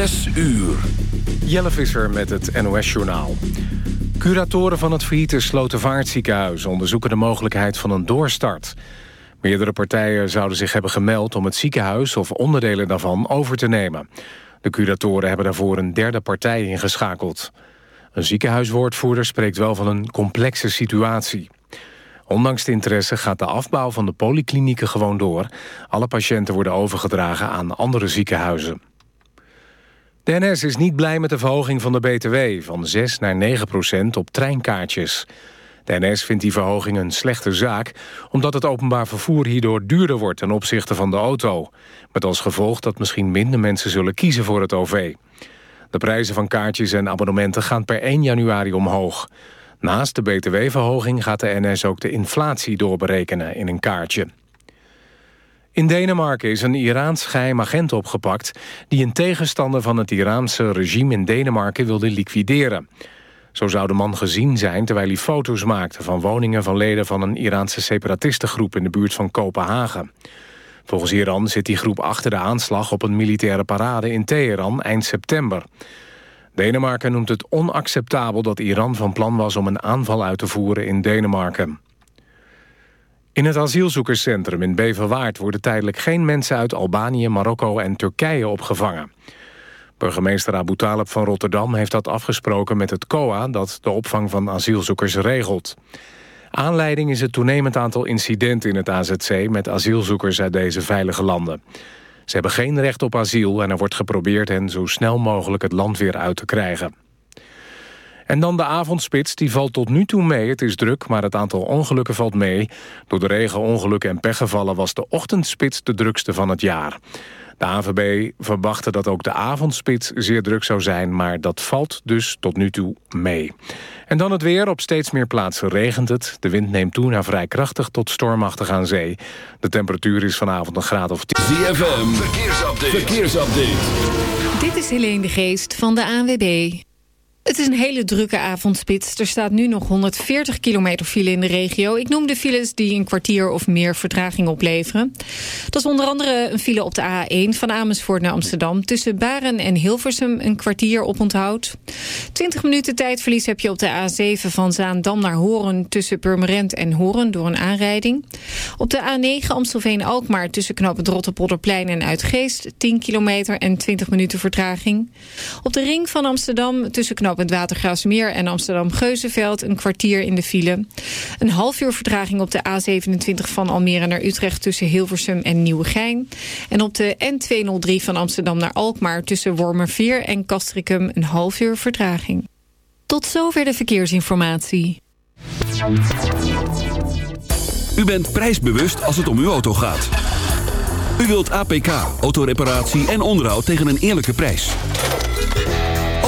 Zes uur. Jelle Visser met het NOS-journaal. Curatoren van het failliete Slotervaartziekenhuis... onderzoeken de mogelijkheid van een doorstart. Meerdere partijen zouden zich hebben gemeld... om het ziekenhuis of onderdelen daarvan over te nemen. De curatoren hebben daarvoor een derde partij ingeschakeld. Een ziekenhuiswoordvoerder spreekt wel van een complexe situatie. Ondanks de interesse gaat de afbouw van de polyklinieken gewoon door. Alle patiënten worden overgedragen aan andere ziekenhuizen. De NS is niet blij met de verhoging van de BTW... van 6 naar 9 procent op treinkaartjes. De NS vindt die verhoging een slechte zaak... omdat het openbaar vervoer hierdoor duurder wordt ten opzichte van de auto. Met als gevolg dat misschien minder mensen zullen kiezen voor het OV. De prijzen van kaartjes en abonnementen gaan per 1 januari omhoog. Naast de btw-verhoging gaat de NS ook de inflatie doorberekenen in een kaartje. In Denemarken is een Iraans geheim agent opgepakt... die een tegenstander van het Iraanse regime in Denemarken wilde liquideren. Zo zou de man gezien zijn terwijl hij foto's maakte... van woningen van leden van een Iraanse separatistengroep... in de buurt van Kopenhagen. Volgens Iran zit die groep achter de aanslag op een militaire parade in Teheran eind september. Denemarken noemt het onacceptabel dat Iran van plan was om een aanval uit te voeren in Denemarken. In het asielzoekerscentrum in Beverwaard worden tijdelijk geen mensen uit Albanië, Marokko en Turkije opgevangen. Burgemeester Abu Talib van Rotterdam heeft dat afgesproken met het COA dat de opvang van asielzoekers regelt. Aanleiding is het toenemend aantal incidenten in het AZC met asielzoekers uit deze veilige landen. Ze hebben geen recht op asiel en er wordt geprobeerd hen zo snel mogelijk het land weer uit te krijgen. En dan de avondspits, die valt tot nu toe mee. Het is druk, maar het aantal ongelukken valt mee. Door de regen, ongelukken en pechgevallen was de ochtendspits de drukste van het jaar. De AVB verwachtte dat ook de avondspits zeer druk zou zijn... maar dat valt dus tot nu toe mee. En dan het weer. Op steeds meer plaatsen regent het. De wind neemt toe naar vrij krachtig tot stormachtig aan zee. De temperatuur is vanavond een graad of 10. ZFM, verkeersupdate. verkeersupdate. Dit is Helene de Geest van de ANWB. Het is een hele drukke avondspits. Er staat nu nog 140 kilometer file in de regio. Ik noem de files die een kwartier of meer vertraging opleveren. Dat is onder andere een file op de A1 van Amersfoort naar Amsterdam. Tussen Baren en Hilversum een kwartier op onthoud. 20 minuten tijdverlies heb je op de A7 van Zaandam naar Horen... tussen Purmerend en Horen door een aanrijding. Op de A9 Amstelveen-Alkmaar tussen knooppunt Rotterpolderplein en Uitgeest... 10 kilometer en 20 minuten vertraging. Op de ring van Amsterdam tussen het Watergraafsmeer en Amsterdam-Geuzenveld een kwartier in de file. Een half uur vertraging op de A27 van Almere naar Utrecht tussen Hilversum en Nieuwegein. En op de N203 van Amsterdam naar Alkmaar tussen Wormerveer en Castricum een half uur vertraging. Tot zover de verkeersinformatie. U bent prijsbewust als het om uw auto gaat. U wilt APK, autoreparatie en onderhoud tegen een eerlijke prijs.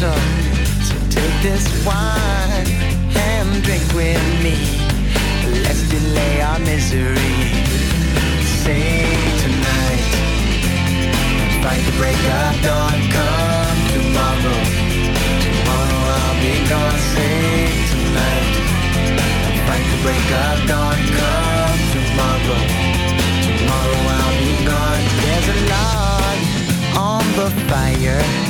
sun. So take this wine and drink with me. Let's delay our misery. Say tonight, fight the break of dawn. Come tomorrow, tomorrow I'll be gone. Say tonight, fight the break of dawn. Come tomorrow, tomorrow I'll be gone. There's a lot on the fire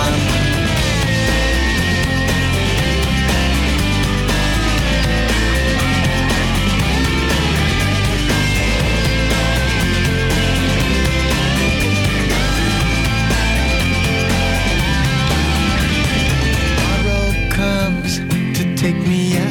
Take me away.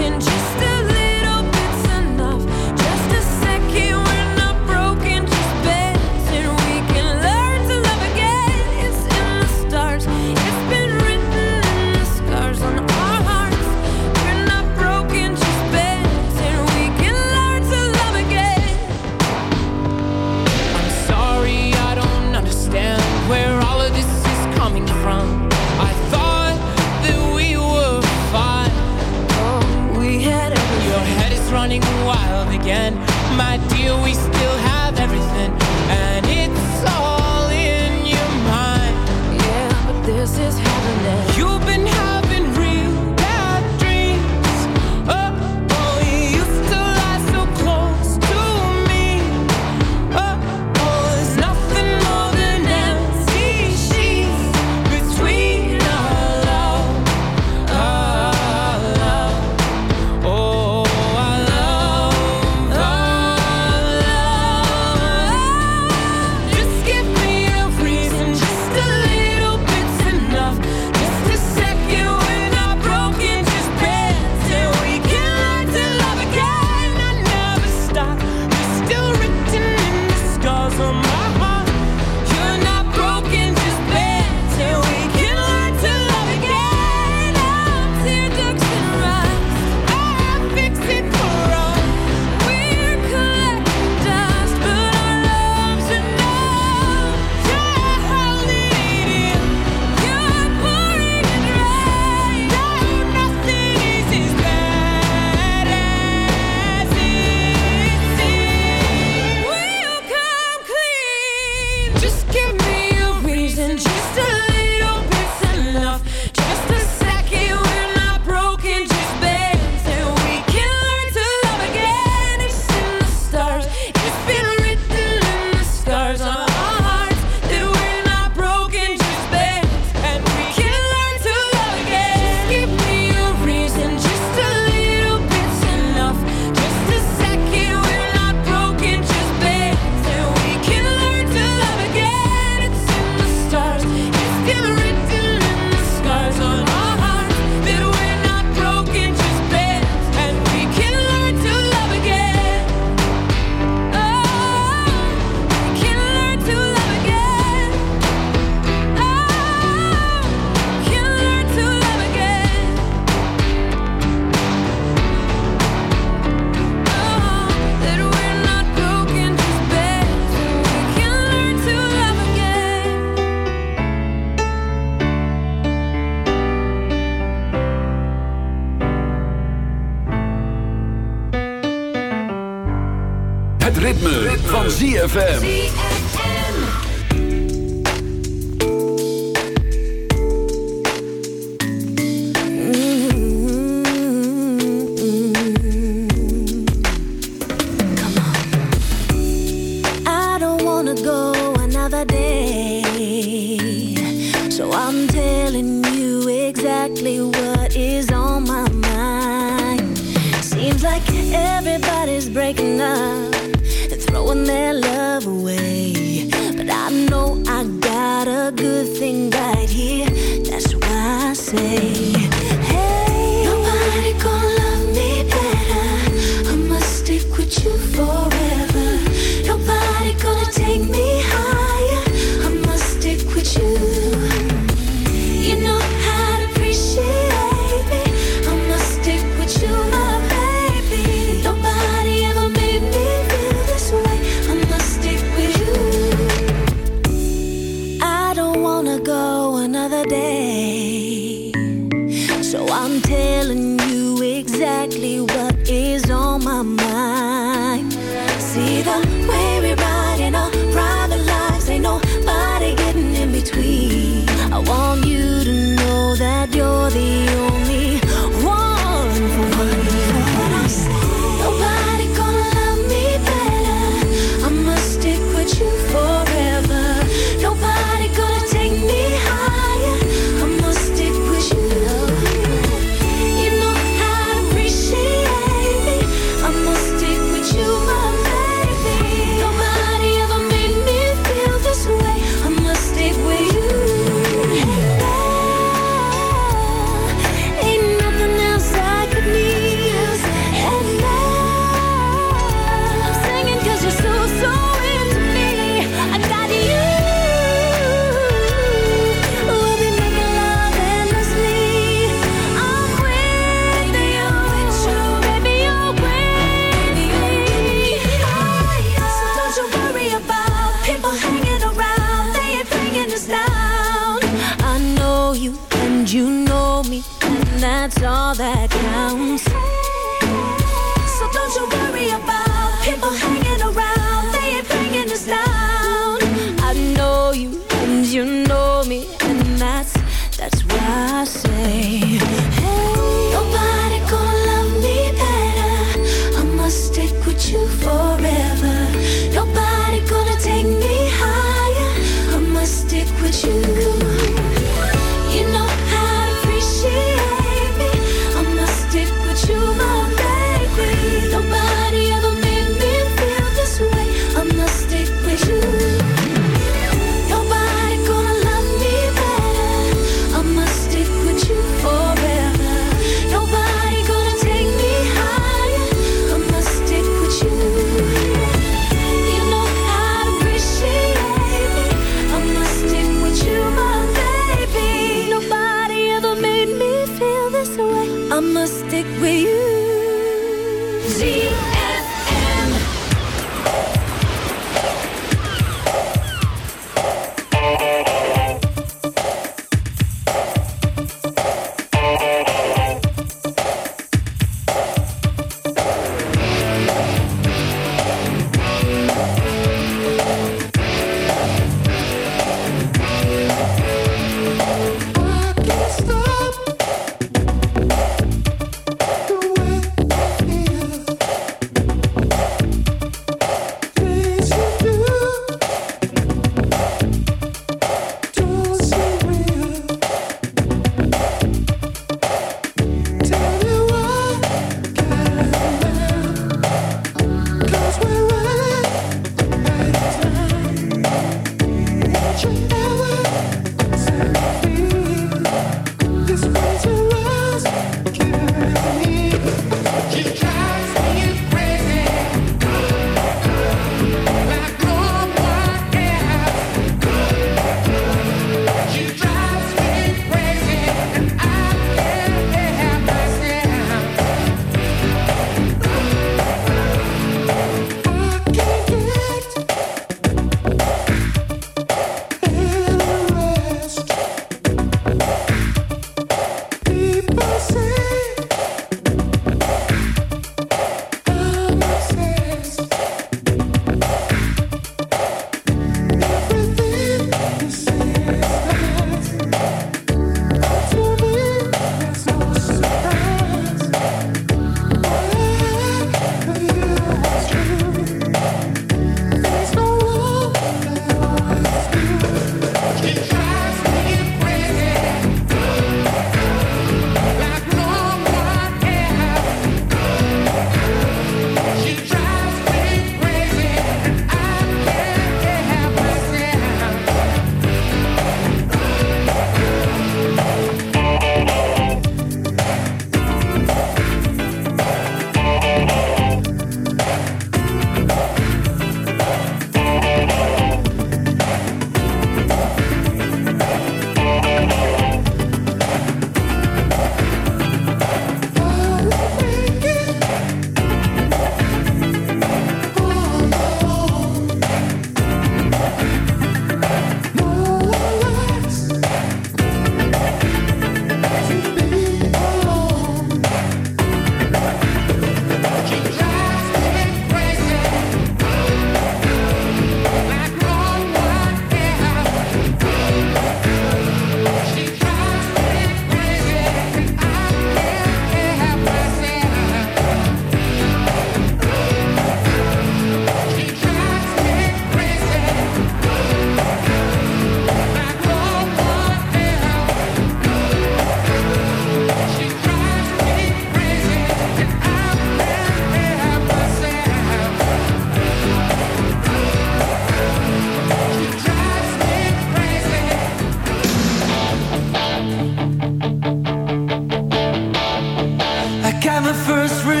Got my first real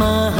my